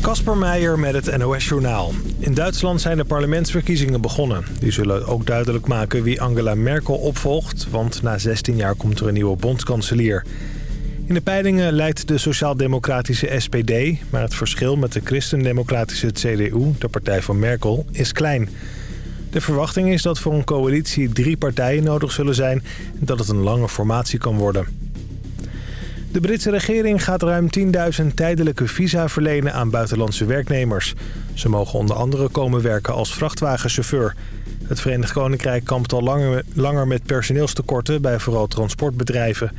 Kasper Meijer met het NOS-journaal. In Duitsland zijn de parlementsverkiezingen begonnen. Die zullen ook duidelijk maken wie Angela Merkel opvolgt... want na 16 jaar komt er een nieuwe bondskanselier. In de peilingen leidt de sociaal-democratische SPD... maar het verschil met de christendemocratische CDU, de partij van Merkel, is klein. De verwachting is dat voor een coalitie drie partijen nodig zullen zijn... en dat het een lange formatie kan worden. De Britse regering gaat ruim 10.000 tijdelijke visa verlenen aan buitenlandse werknemers. Ze mogen onder andere komen werken als vrachtwagenchauffeur. Het Verenigd Koninkrijk kampt al langer, met personeelstekorten bij vooral transportbedrijven.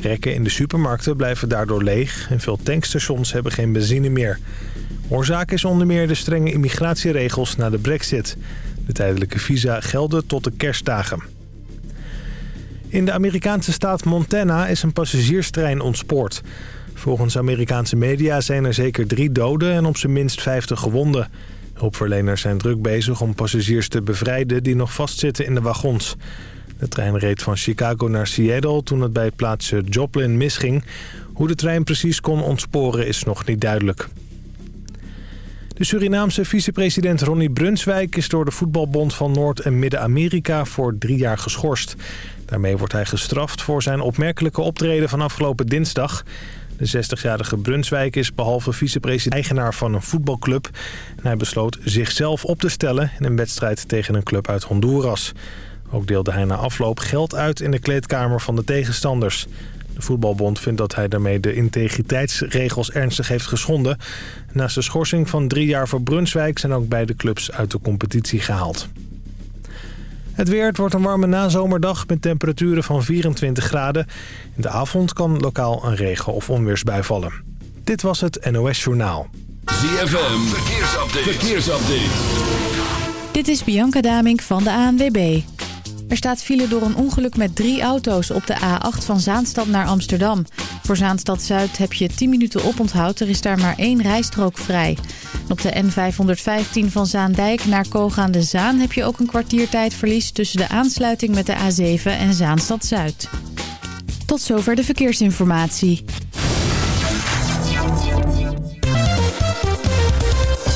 Rekken in de supermarkten blijven daardoor leeg en veel tankstations hebben geen benzine meer. Oorzaak is onder meer de strenge immigratieregels na de brexit. De tijdelijke visa gelden tot de kerstdagen. In de Amerikaanse staat Montana is een passagierstrein ontspoord. Volgens Amerikaanse media zijn er zeker drie doden en op zijn minst 50 gewonden. Hulpverleners zijn druk bezig om passagiers te bevrijden die nog vastzitten in de wagons. De trein reed van Chicago naar Seattle toen het bij plaatsje Joplin misging. Hoe de trein precies kon ontsporen is nog niet duidelijk. De Surinaamse vicepresident Ronnie Brunswijk is door de voetbalbond van Noord- en Midden-Amerika voor drie jaar geschorst. Daarmee wordt hij gestraft voor zijn opmerkelijke optreden van afgelopen dinsdag. De 60-jarige Brunswijk is behalve vicepresident eigenaar van een voetbalclub. En hij besloot zichzelf op te stellen in een wedstrijd tegen een club uit Honduras. Ook deelde hij na afloop geld uit in de kleedkamer van de tegenstanders. De voetbalbond vindt dat hij daarmee de integriteitsregels ernstig heeft geschonden. Naast de schorsing van drie jaar voor Brunswijk zijn ook beide clubs uit de competitie gehaald. Het weer, het wordt een warme nazomerdag met temperaturen van 24 graden. In de avond kan lokaal een regen- of onweersbui vallen. Dit was het NOS Journaal. ZFM, verkeersupdate. verkeersupdate. Dit is Bianca Damink van de ANWB. Er staat file door een ongeluk met drie auto's op de A8 van Zaanstad naar Amsterdam. Voor Zaanstad Zuid heb je 10 minuten oponthoud. Er is daar maar één rijstrook vrij. op de N515 van Zaandijk naar Koog aan de Zaan... heb je ook een kwartiertijdverlies tussen de aansluiting met de A7 en Zaanstad Zuid. Tot zover de verkeersinformatie.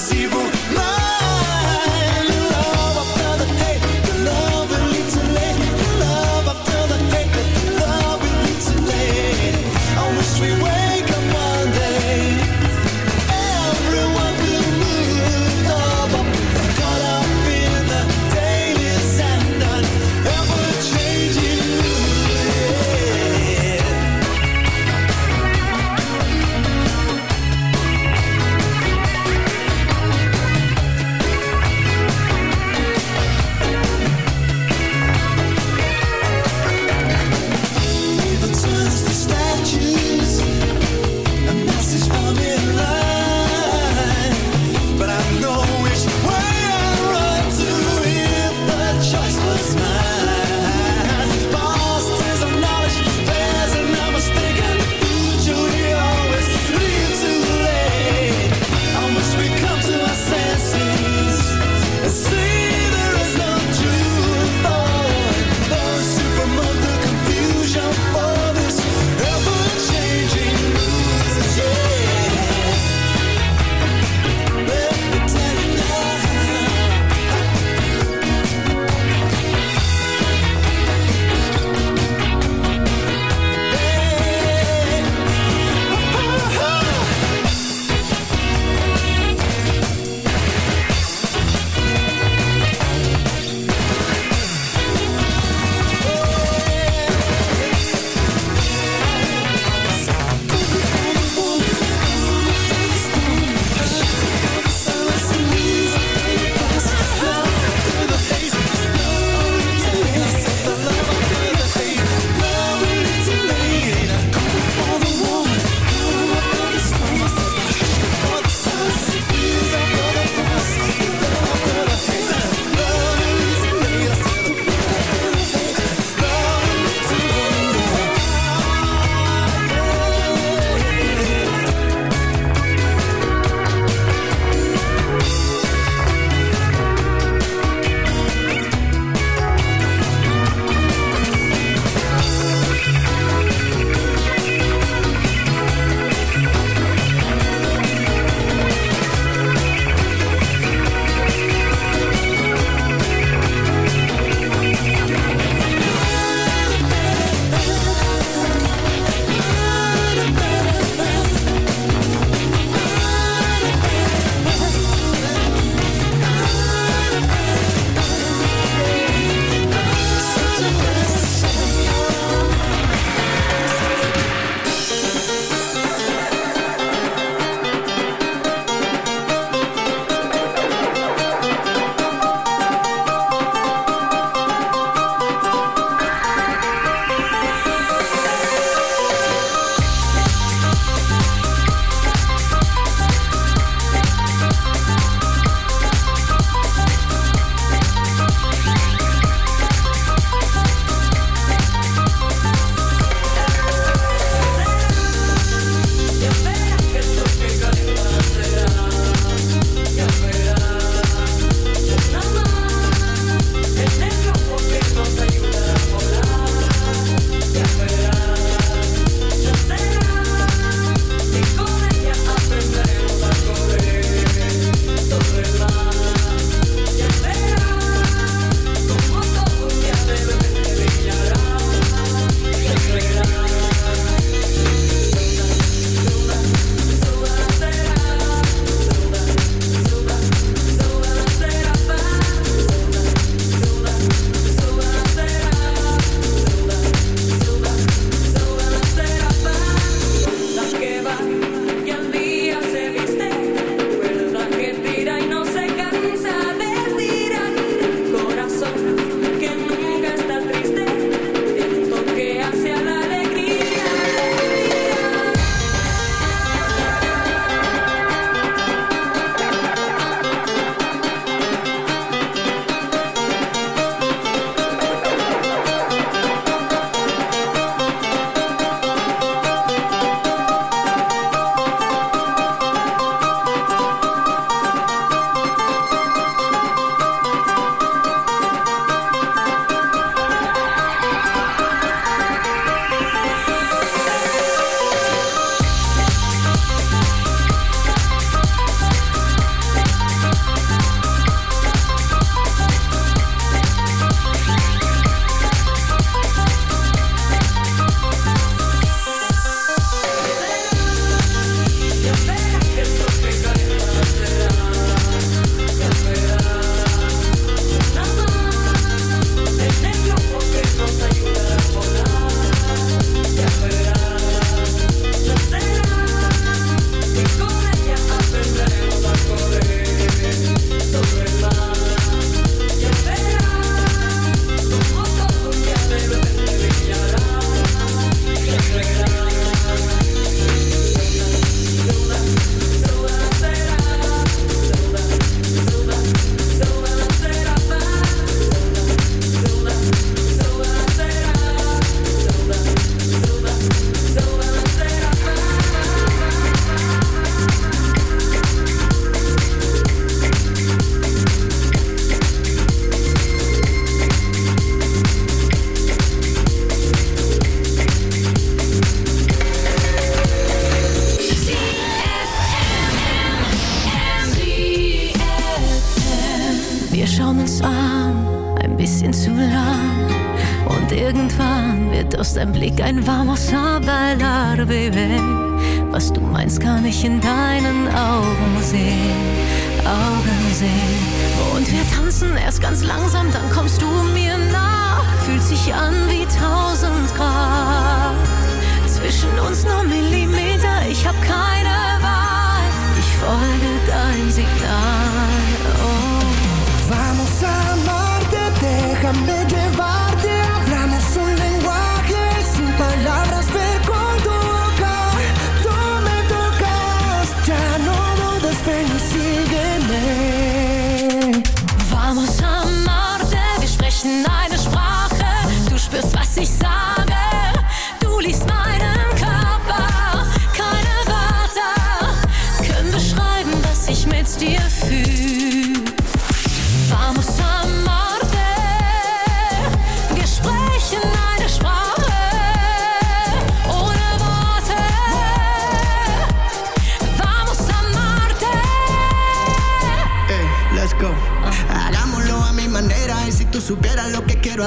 decisivo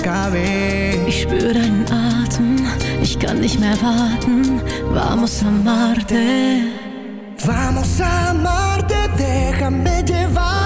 LKW. Ich spür deinen Atem, ich kann nicht mehr warten. Vamos a Marte. Vamos a Marte, déjame llevar.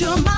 your mind.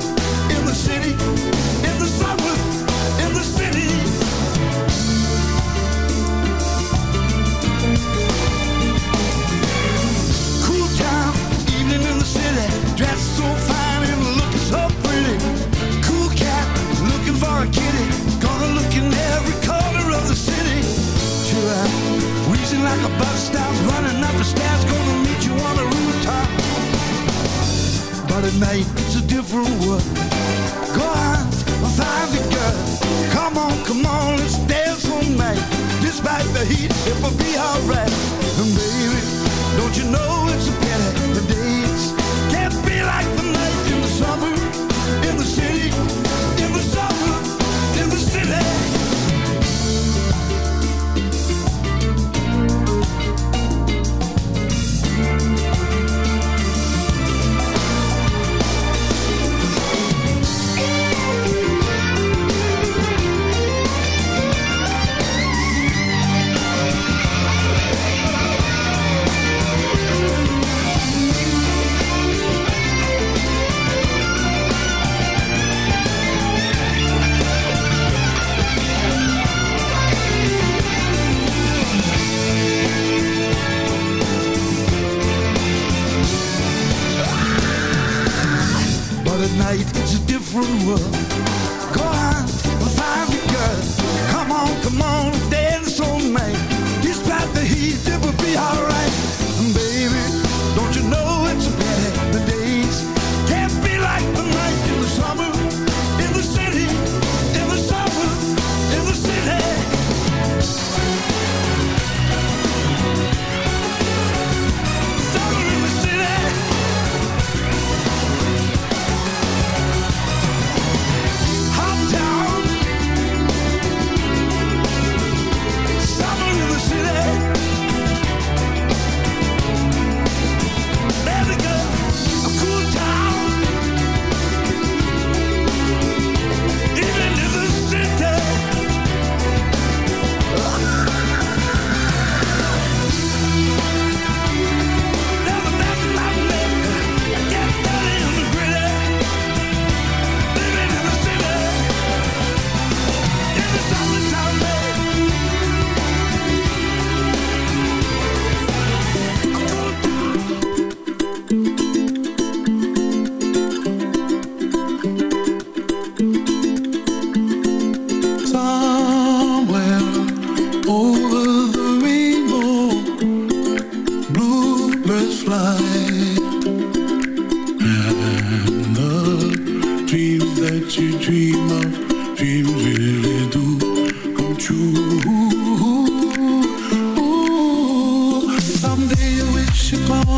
mate, it's a different world. Go on, I'll find a girl. Come on, come on, let's dance all night. Despite the heat, it will be alright.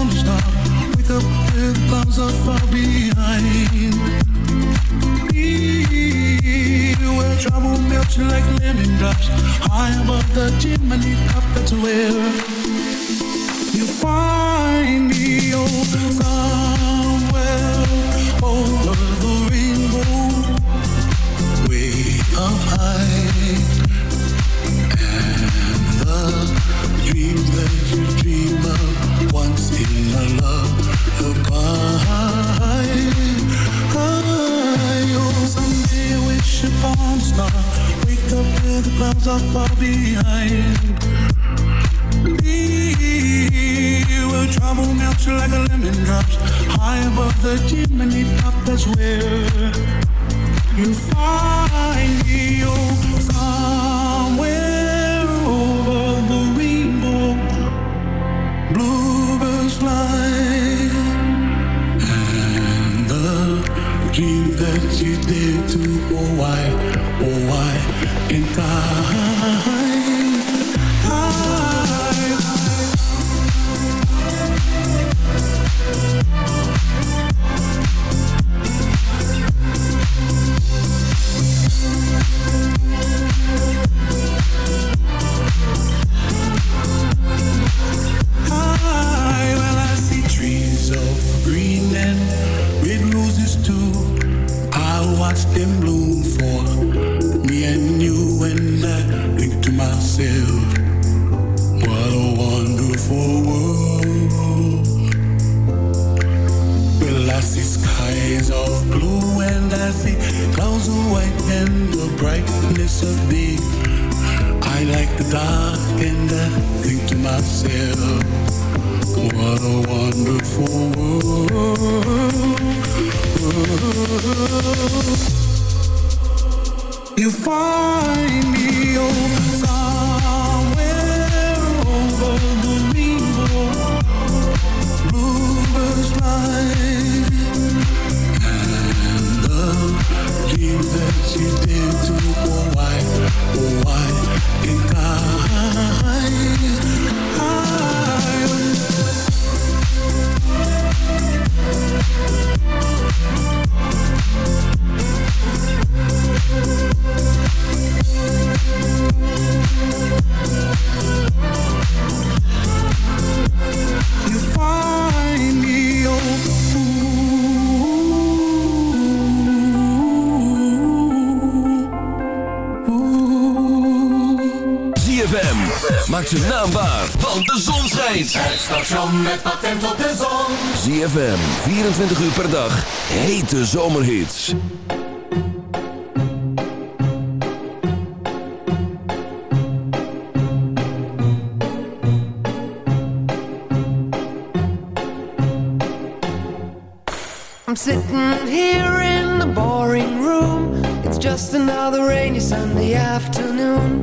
with far behind. Me, where trouble melts like lemon drops, high above the chimney top, that's where you find me. Oh, clouds are far behind. We will trouble melts like a lemon drops high above the chimney top. That's where you find me. Oh, somewhere over the rainbow, bluebirds fly, and the dream that you did to. Oh, why, oh, why? Can't I? See skies of blue and I see clouds of white and the brightness of day. I like the dark and I think to myself, what a wonderful world. You find me oh, somewhere over the rainbow, bluebirds fly, you find me ZFM. Maak zijn naam waar, want de zon schijnt. Het station met patent op de zon. ZFM, 24 uur per dag. Hete zomerhits. I'm sitting here in the boring room. It's just another rainy Sunday afternoon.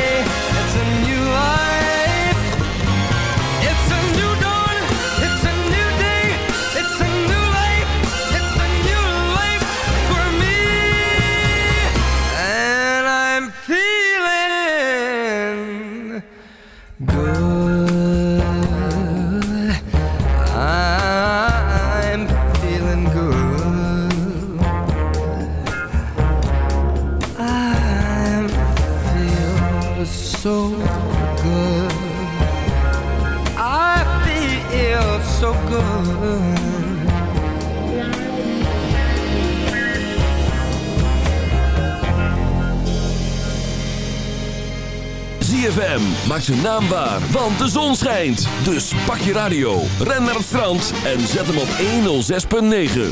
ZFM maakt zijn naam waar, want de zon schijnt. Dus pak je radio, ren naar het strand en zet hem op 106.9.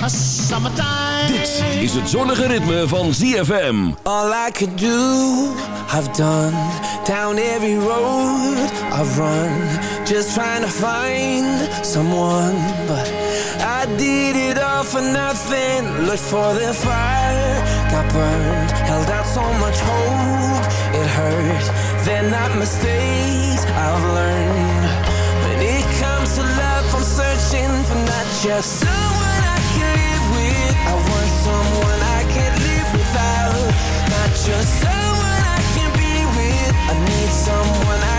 Dit is het zonnige ritme van ZFM. All I could do, I've done. Down every road I've run. Just trying to find someone. But I did it all for nothing. Looked for the fire, got burned. Held out so much hope, it hurt They're not mistakes I've learned. When it comes to love, I'm searching for not just someone I can live with. I want someone I can't live without. Not just someone I can be with. I need someone I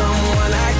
someone I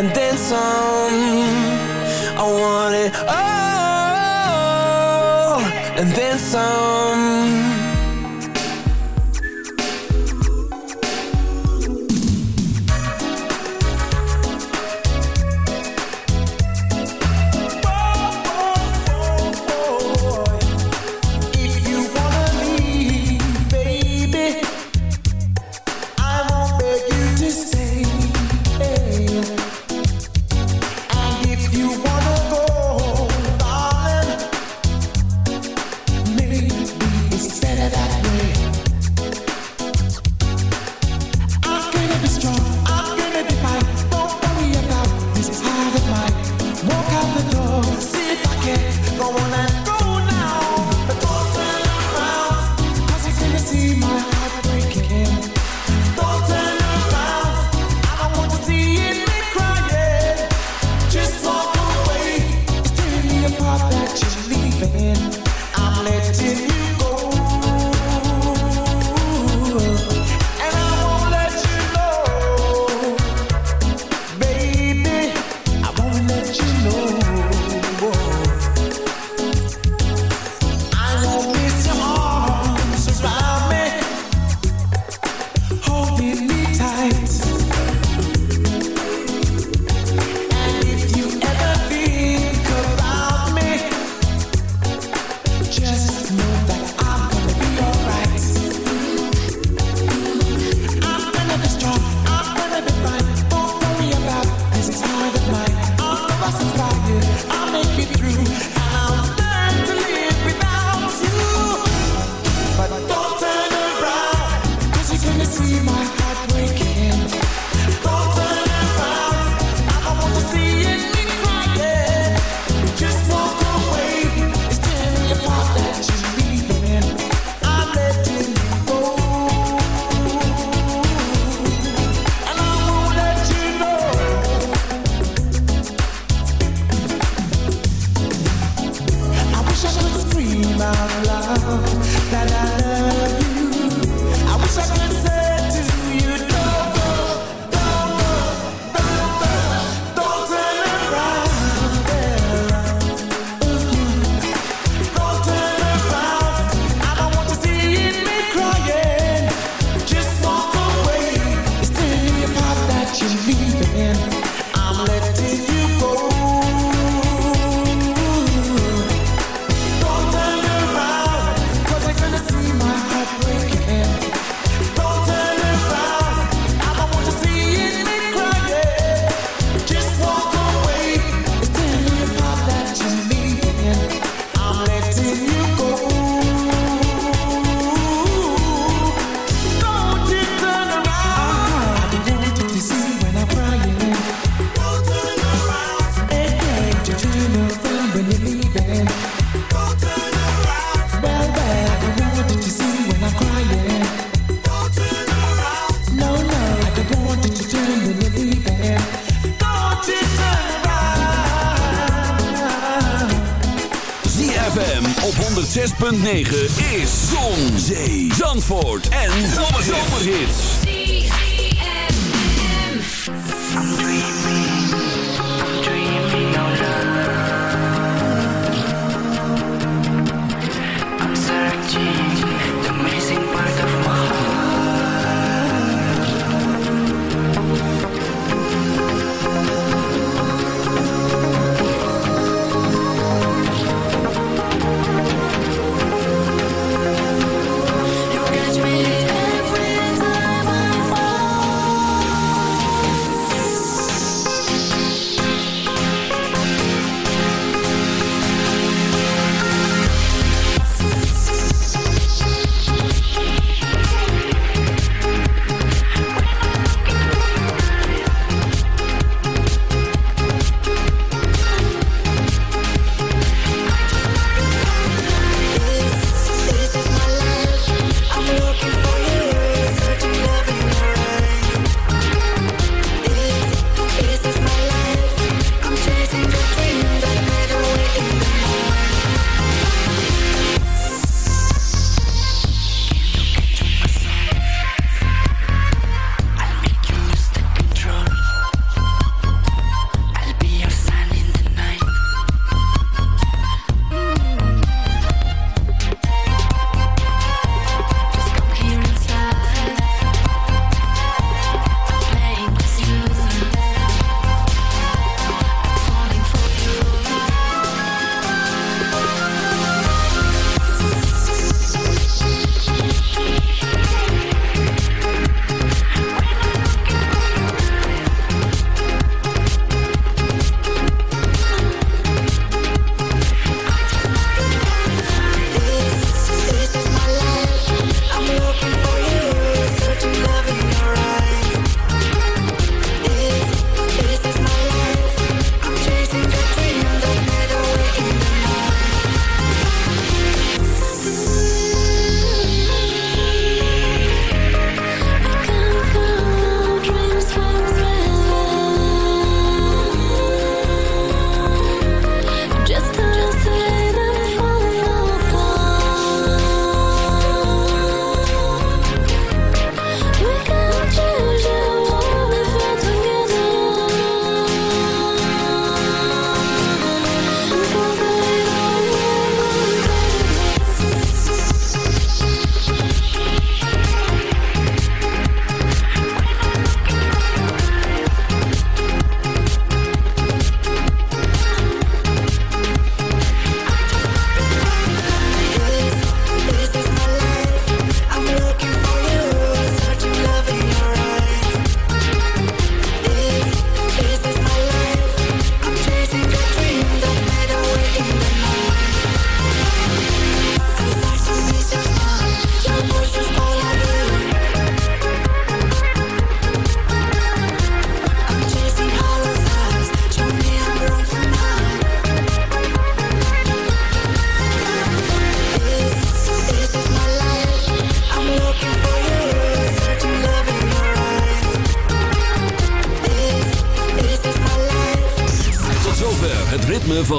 And then some I want it. All And then some